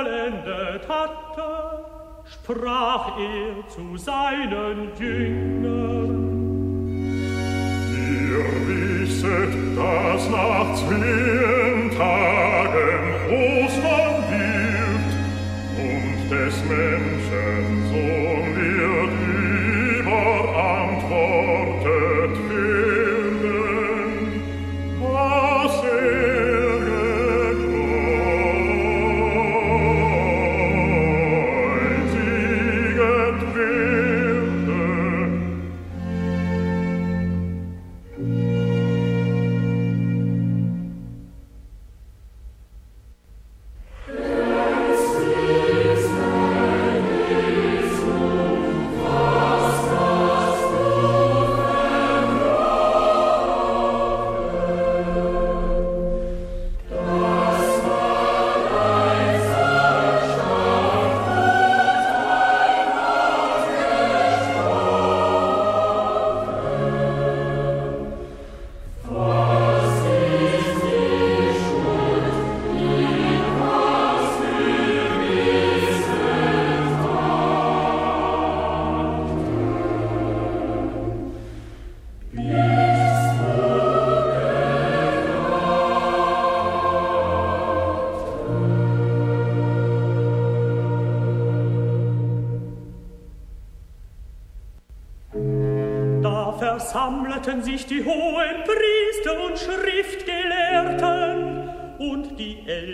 vollendet hatte, sprach er zu seinen Jüngern. Ihr wisset, dass nach zehn Tagen Ostern wird und des Menschen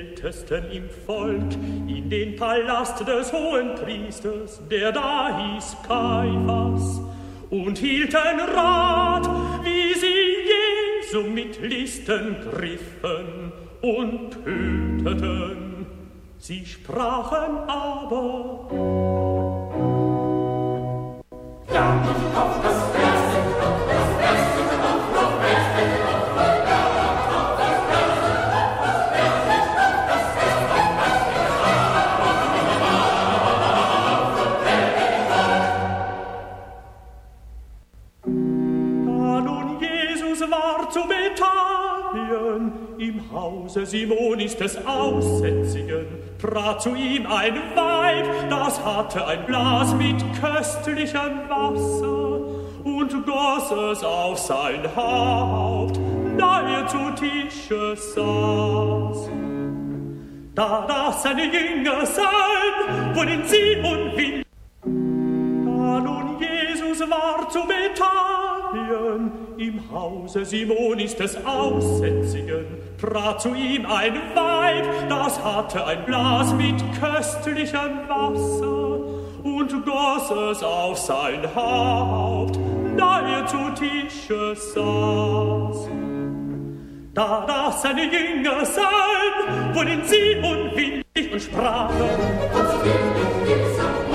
Ältesten im Volk in den Palast des hohen Priesters, der da hieß Kaiphas, und hielten Rat, wie sie Jesu mit Listen griffen und töteten. Sie sprachen aber, Da Hause Simonis des Aussätzigen, trat zu ihm ein Weib, das hatte ein Glas mit köstlichem Wasser und goss es auf sein Haupt, da er zu Tische saß. Da das seine Jünger sahen, wurden sie unwillig, da nun Jesus war zu Bethanien, im Hause Simonis des Aussätzigen, trat zu ihm ein Weib, das hatte ein Glas mit köstlichem Wasser und goss es auf sein Haupt, da er zu Tische saß. Da das seine Jünger sahen, wurden sie unwillig und sprachen, dieses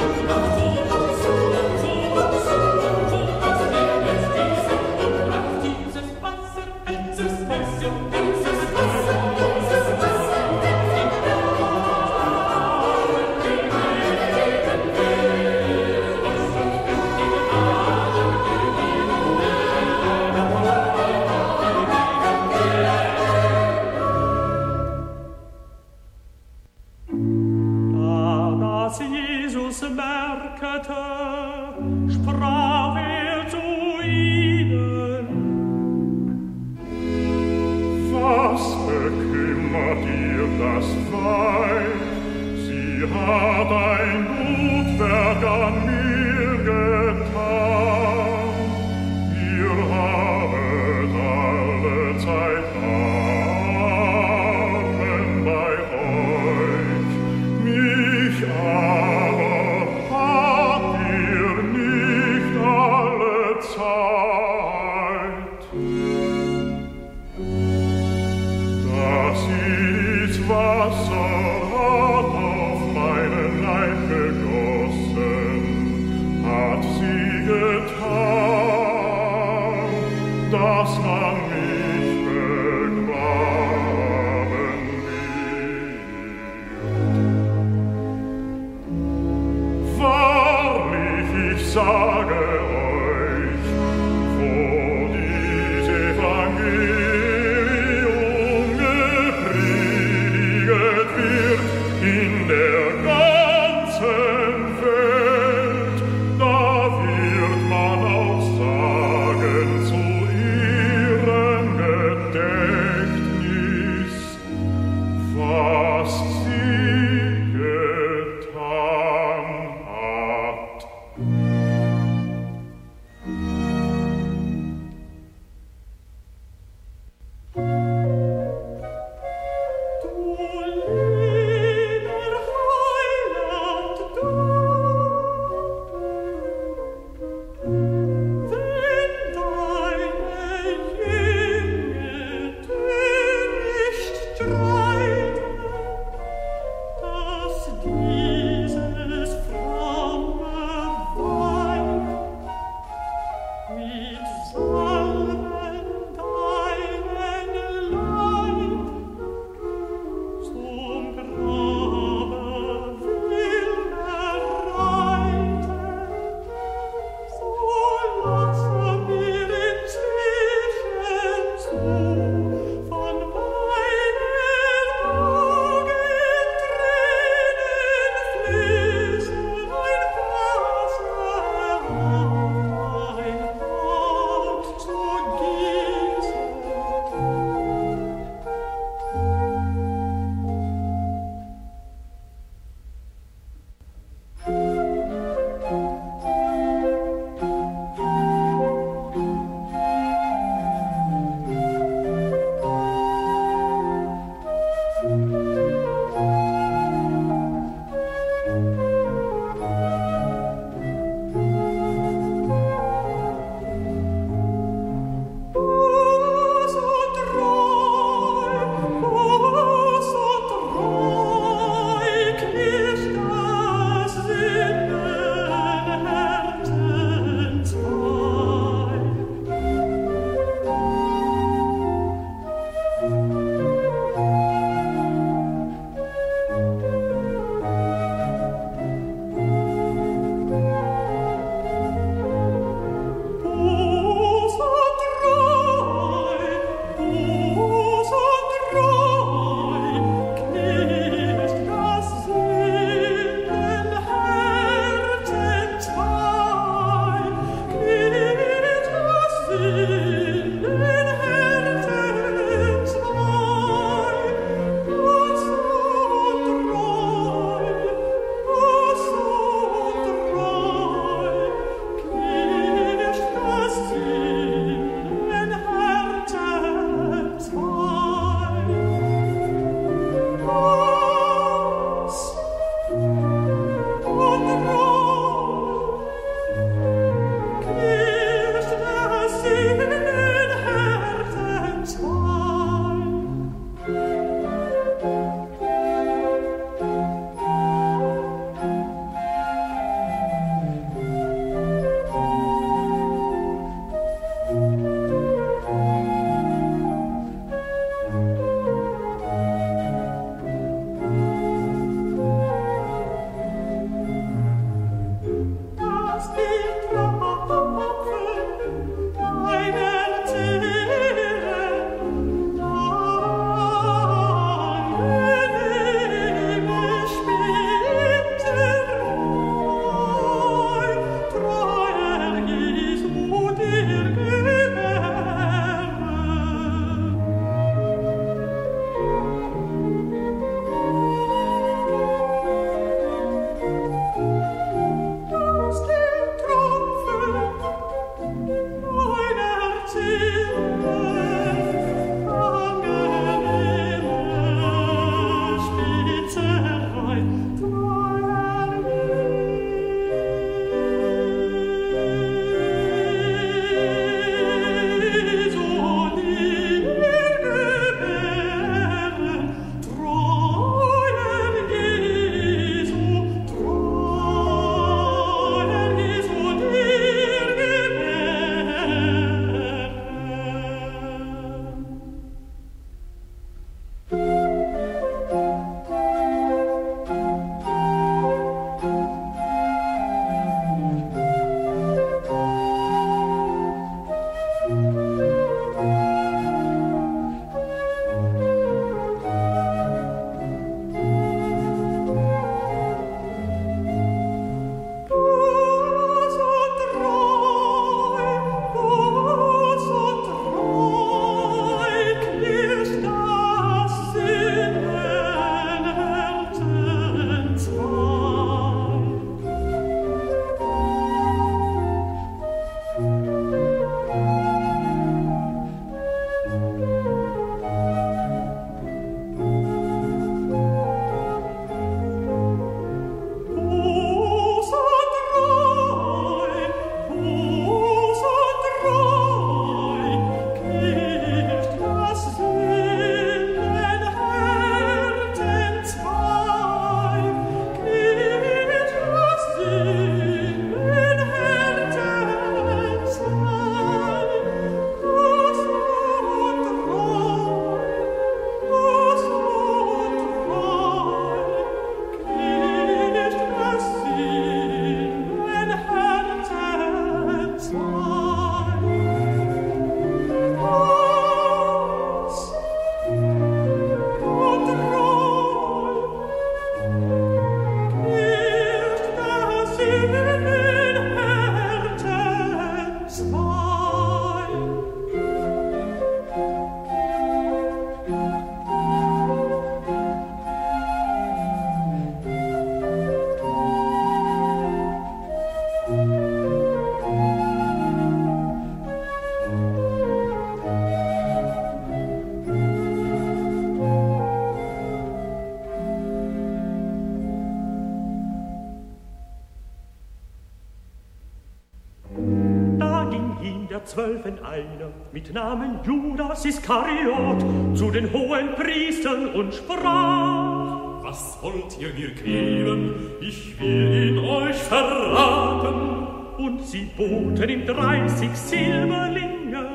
Zwölfen einer mit Namen Judas Iskariot zu den hohen Priestern und sprach, Was wollt ihr mir geben? Ich will ihn euch verraten. Und sie boten ihm dreißig Silberlinge.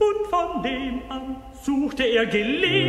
Und von dem an suchte er Gelegenheit,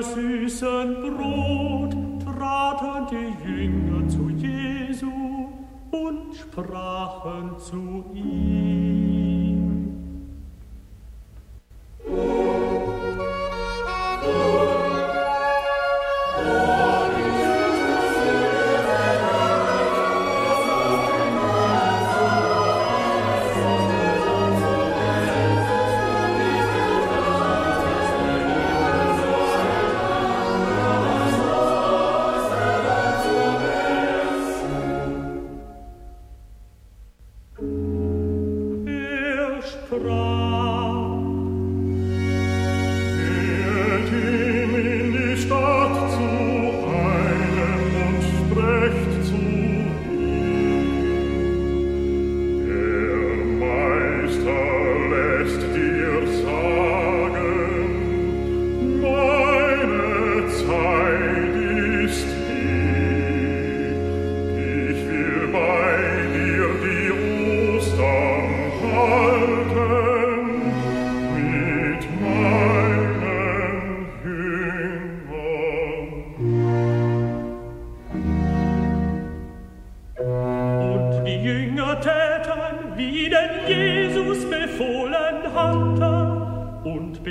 Deus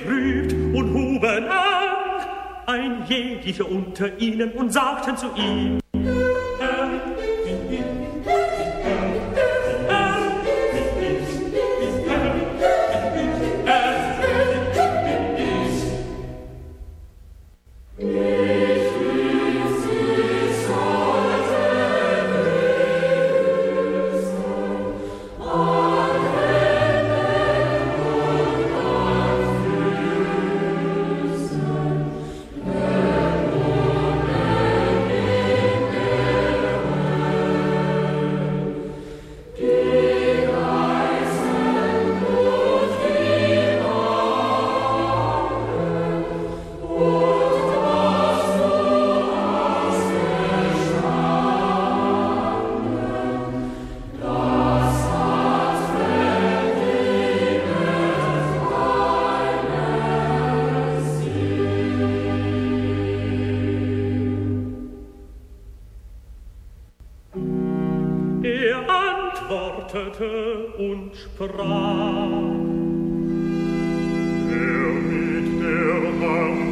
betrübt und huben an, ein jeglicher unter ihnen und sagten zu ihm, wartete und sprach. Er mit der Hand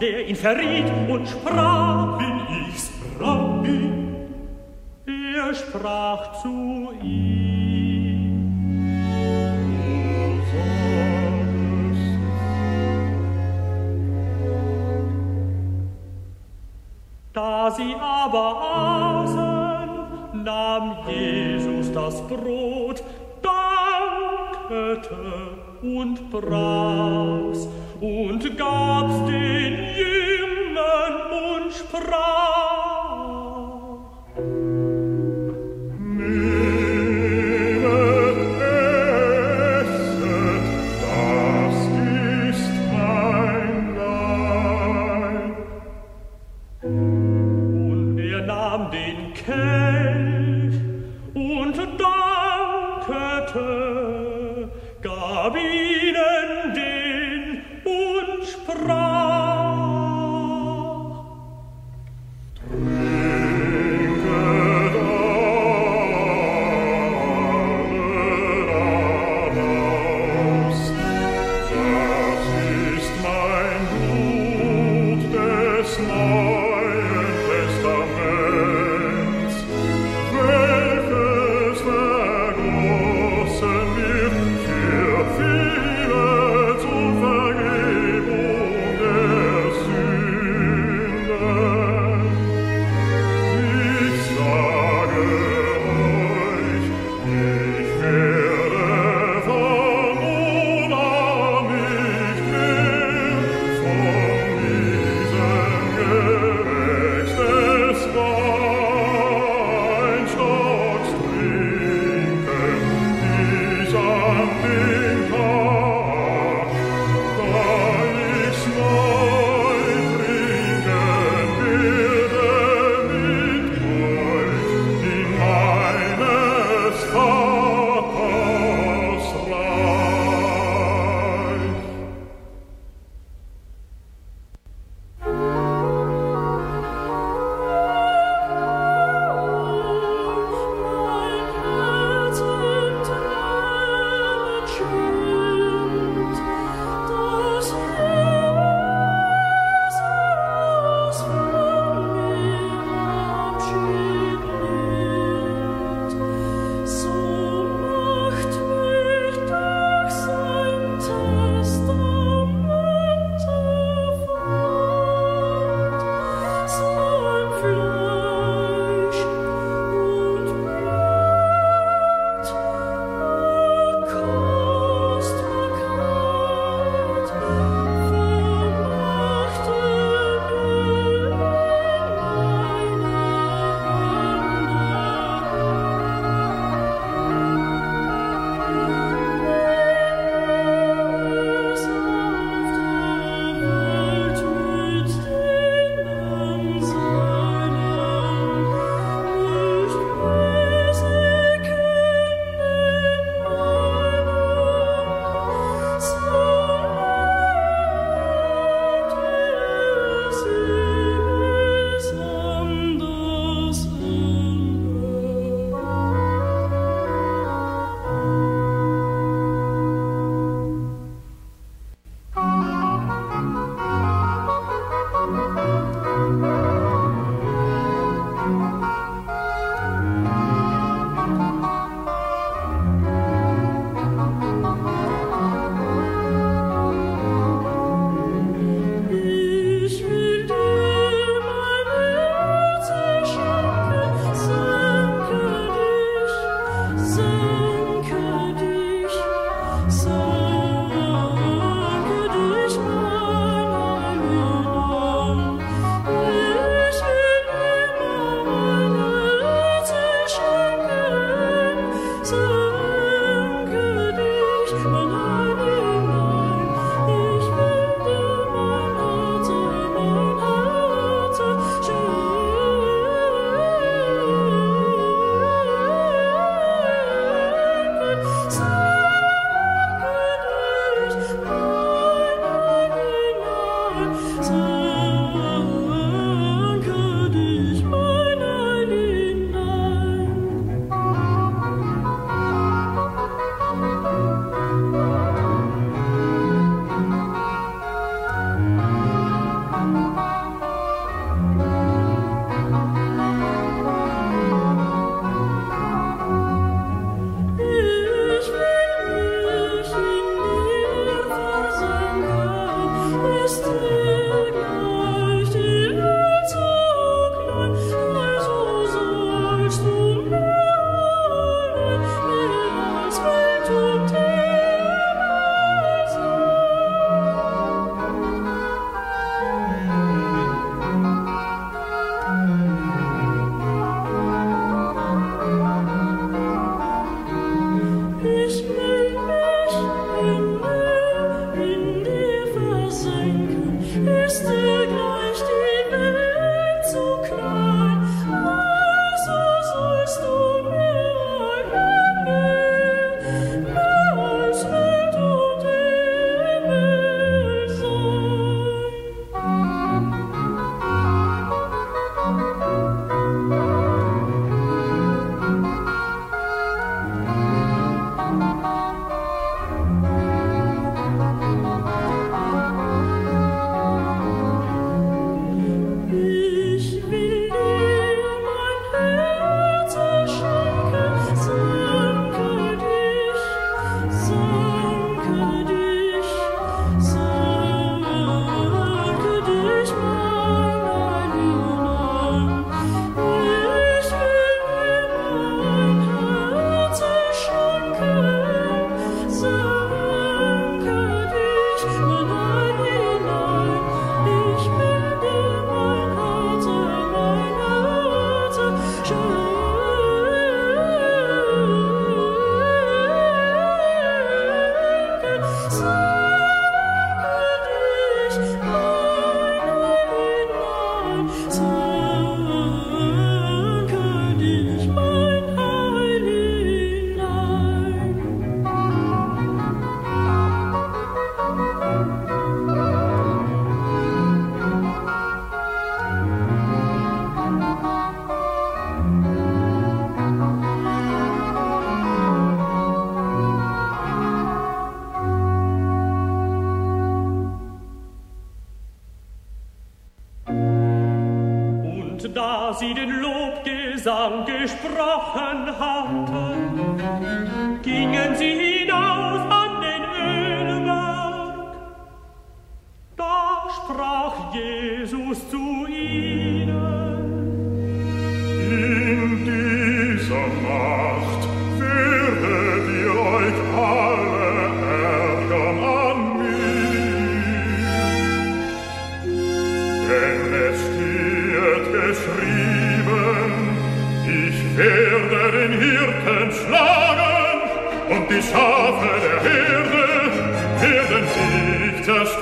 der ihn verriet und sprach,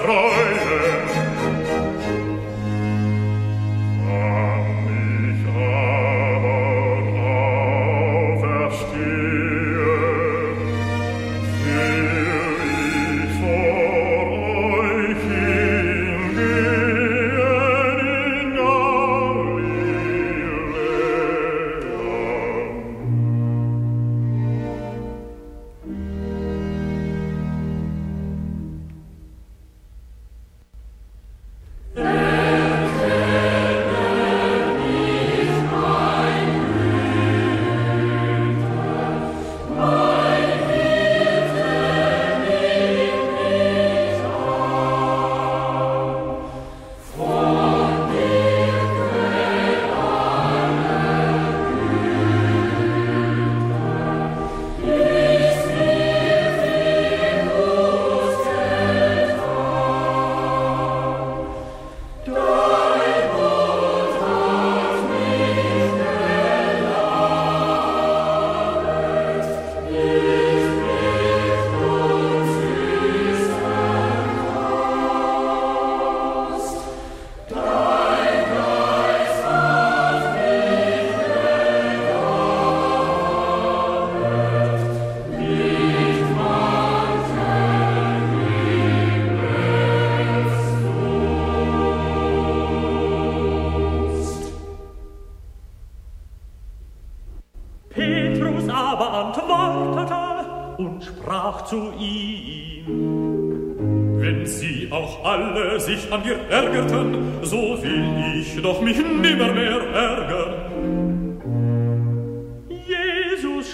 an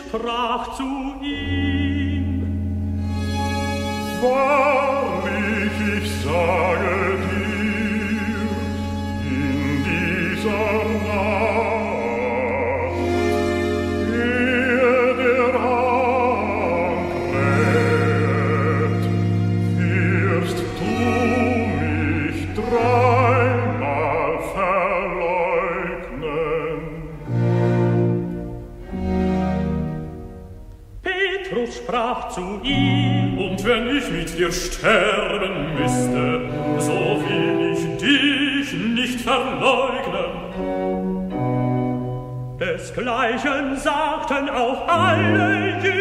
sprach zu ihm. Wahrlich, ich sage ich mit dir sterben müsste, so will ich dich nicht verleugnen. Desgleichen sagten auch alle Jünger,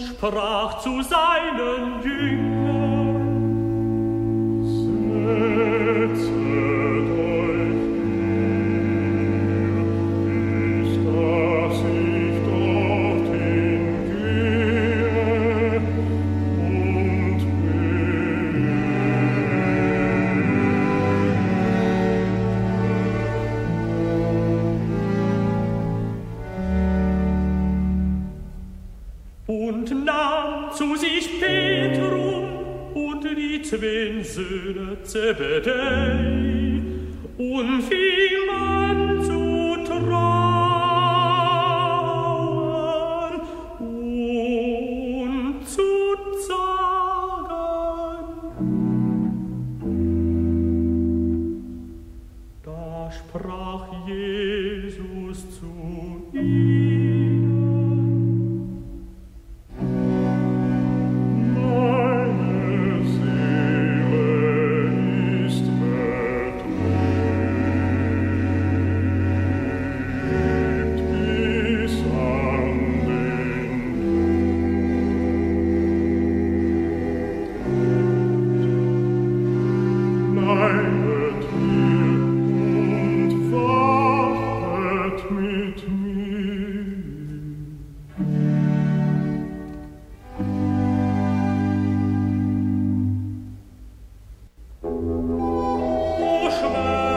sprach zu seinen Jüngern. schwer.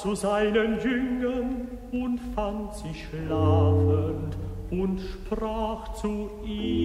zu seinen Jüngern und fand sie schlafend und sprach zu ihnen.